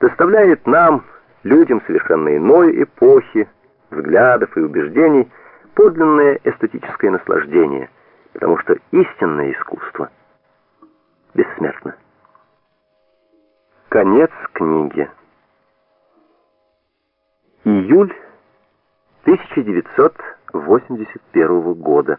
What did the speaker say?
доставляет нам, людям совершенно иной эпохи, взглядов и убеждений, подлинное эстетическое наслаждение, потому что истинное искусство бессмертно. Конец книги. Июль 1981 года.